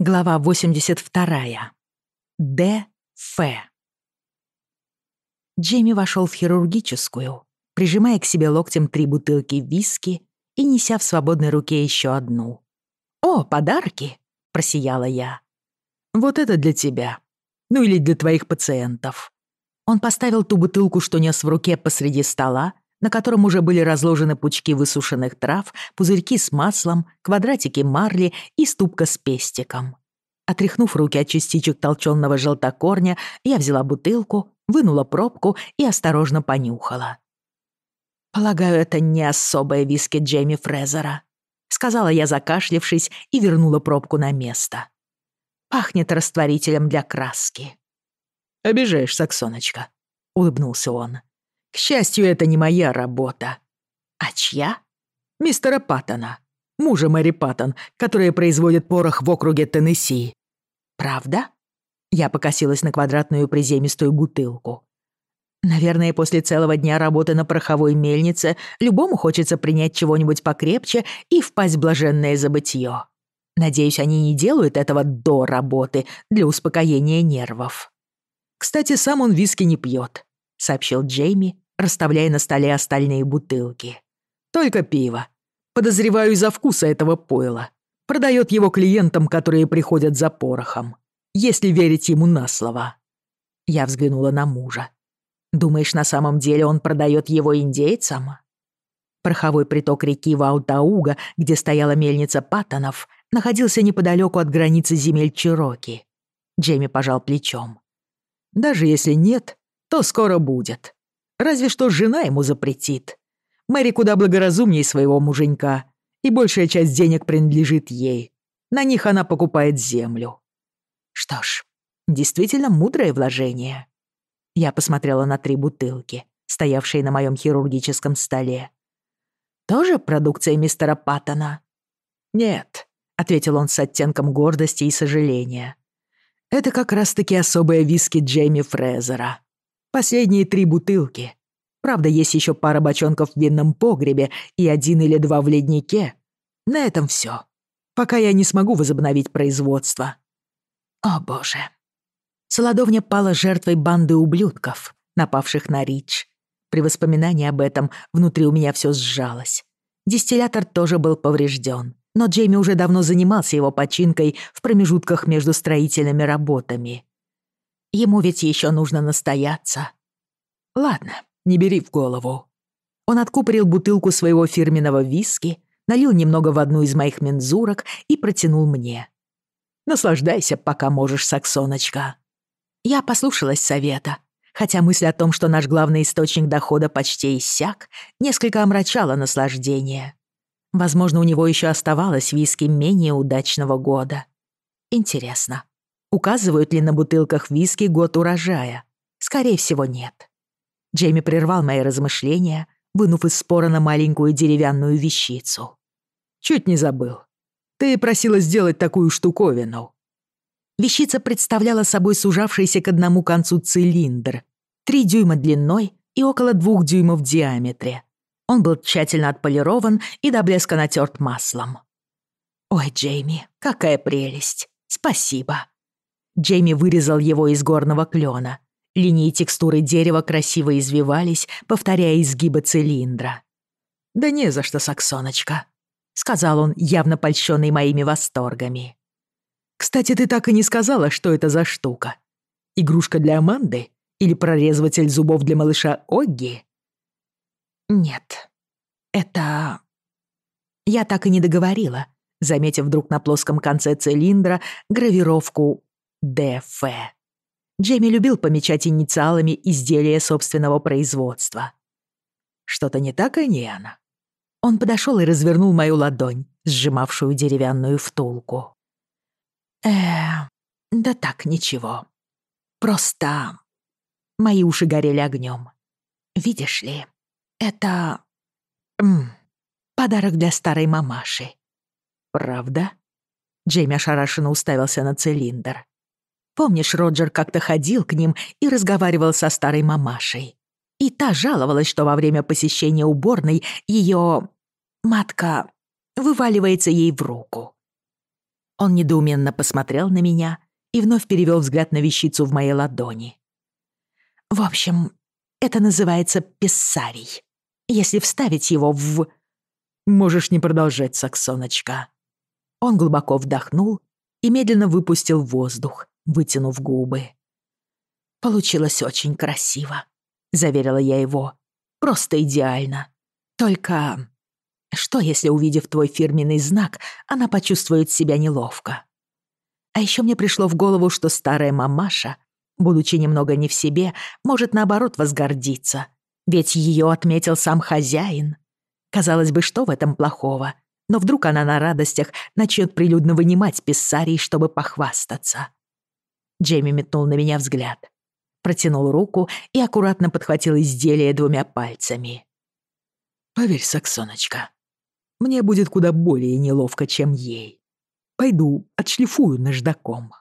Глава 82. Д. Ф. Джейми вошел в хирургическую, прижимая к себе локтем три бутылки виски и неся в свободной руке еще одну. «О, подарки!» — просияла я. «Вот это для тебя. Ну или для твоих пациентов». Он поставил ту бутылку, что нес в руке посреди стола, на котором уже были разложены пучки высушенных трав, пузырьки с маслом, квадратики марли и ступка с пестиком. Отряхнув руки от частичек толчённого желтокорня, я взяла бутылку, вынула пробку и осторожно понюхала. «Полагаю, это не особое виски Джейми Фрезера», — сказала я, закашлившись, и вернула пробку на место. «Пахнет растворителем для краски». «Обижаешь, Саксоночка», — улыбнулся он. К счастью, это не моя работа. А чья? Мистера Паттона, мужа Мэри Паттон, которая производит порох в округе Теннесси. Правда? Я покосилась на квадратную приземистую бутылку. Наверное, после целого дня работы на пороховой мельнице любому хочется принять чего-нибудь покрепче и впасть в блаженное забытье. Надеюсь, они не делают этого до работы для успокоения нервов. Кстати, сам он виски не пьет. — сообщил Джейми, расставляя на столе остальные бутылки. «Только пиво. Подозреваю из-за вкуса этого пойла. Продает его клиентам, которые приходят за порохом. Если верить ему на слово». Я взглянула на мужа. «Думаешь, на самом деле он продает его индейцам?» Пороховой приток реки Ваутауга, где стояла мельница Паттонов, находился неподалеку от границы земель Чироки. Джейми пожал плечом. «Даже если нет, то скоро будет. Разве что жена ему запретит. Мэри куда благоразумнее своего муженька, и большая часть денег принадлежит ей. На них она покупает землю. Что ж, действительно мудрое вложение. Я посмотрела на три бутылки, стоявшие на моем хирургическом столе. Тоже продукция мистера Паттона? Нет, ответил он с оттенком гордости и сожаления. Это как раз-таки особые виски Джейми Фрезера. Последние три бутылки. Правда, есть еще пара бочонков в винном погребе и один или два в леднике. На этом все. Пока я не смогу возобновить производство. О боже. Солодовня пала жертвой банды ублюдков, напавших на Рич. При воспоминании об этом внутри у меня все сжалось. Дистиллятор тоже был поврежден, но Джейми уже давно занимался его починкой в промежутках между строительными работами. Ему ведь еще нужно настояться. Ладно, не бери в голову. Он откупорил бутылку своего фирменного виски, налил немного в одну из моих мензурок и протянул мне. Наслаждайся, пока можешь, Саксоночка. Я послушалась совета, хотя мысль о том, что наш главный источник дохода почти иссяк, несколько омрачала наслаждение. Возможно, у него еще оставалось виски менее удачного года. Интересно, Указывают ли на бутылках виски год урожая? Скорее всего, нет. Джейми прервал мои размышления, вынув из спора на маленькую деревянную вещицу. «Чуть не забыл. Ты просила сделать такую штуковину». Вещица представляла собой сужавшийся к одному концу цилиндр, три дюйма длиной и около двух дюймов в диаметре. Он был тщательно отполирован и до блеска натерт маслом. «Ой, Джейми, какая прелесть! Спасибо!» Джейми вырезал его из горного клена. Линии текстуры дерева красиво извивались, повторяя изгибы цилиндра. «Да не за что, Саксоночка», — сказал он, явно польщенный моими восторгами. «Кстати, ты так и не сказала, что это за штука. Игрушка для Аманды или прорезыватель зубов для малыша Огги?» «Нет, это...» Я так и не договорила, заметив вдруг на плоском конце цилиндра гравировку ДФ. Джейми любил помечать инициалами изделия собственного производства. «Что-то не так, Аниана?» Он подошёл и развернул мою ладонь, сжимавшую деревянную втулку. э да так, ничего. Просто...» Мои уши горели огнём. «Видишь ли, это... М подарок для старой мамаши». «Правда?» Джейми ошарашенно уставился на цилиндр. Помнишь, Роджер как-то ходил к ним и разговаривал со старой мамашей. И та жаловалась, что во время посещения уборной ее матка вываливается ей в руку. Он недоуменно посмотрел на меня и вновь перевел взгляд на вещицу в моей ладони. В общем, это называется писсарий. Если вставить его в... Можешь не продолжать, Саксоночка. Он глубоко вдохнул и медленно выпустил воздух, вытянув губы. Получилось очень красиво, заверила я его. Просто идеально. Только что, если, увидев твой фирменный знак, она почувствует себя неловко? А еще мне пришло в голову, что старая мамаша, будучи немного не в себе, может наоборот возгордиться, ведь ее отметил сам хозяин. Казалось бы, что в этом плохого? Но вдруг она на радостях начнет прилюдно вынимать писсарий, чтобы похвастаться. Джейми метнул на меня взгляд. Протянул руку и аккуратно подхватил изделие двумя пальцами. «Поверь, Саксоночка, мне будет куда более неловко, чем ей. Пойду отшлифую наждаком».